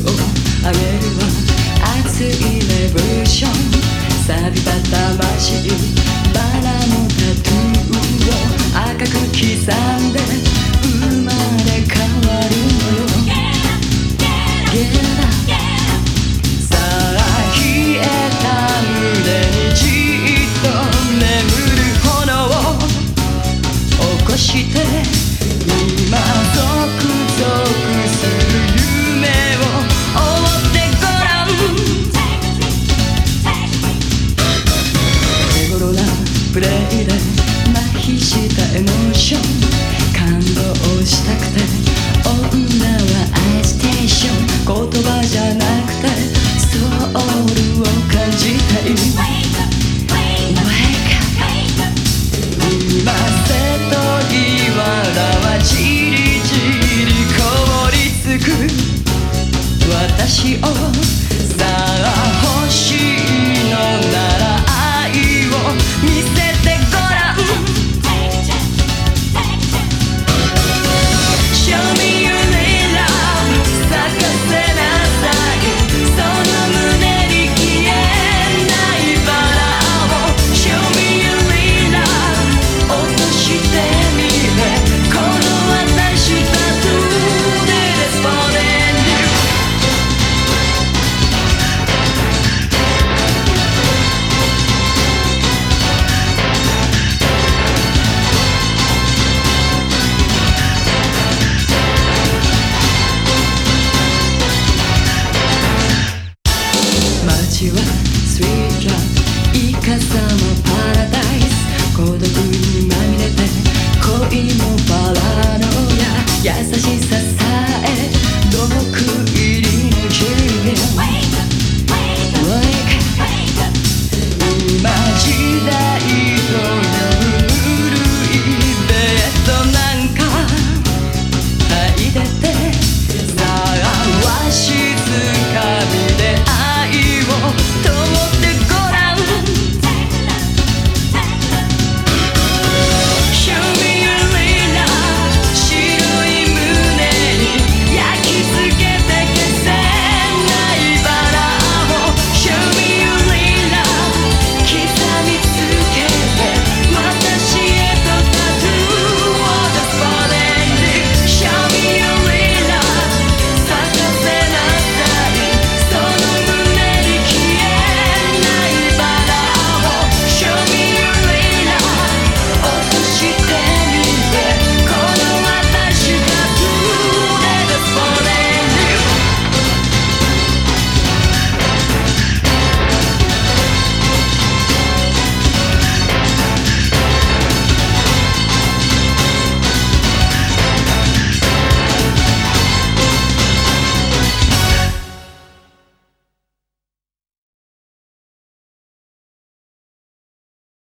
をあげるわ。熱いレボリューション。錆びた魂感動したくて。女はアイステーション。言葉じゃなくて。ソウルを感じたい。Wake up 今瀬戸際はじりじり凍りつく私をさ you.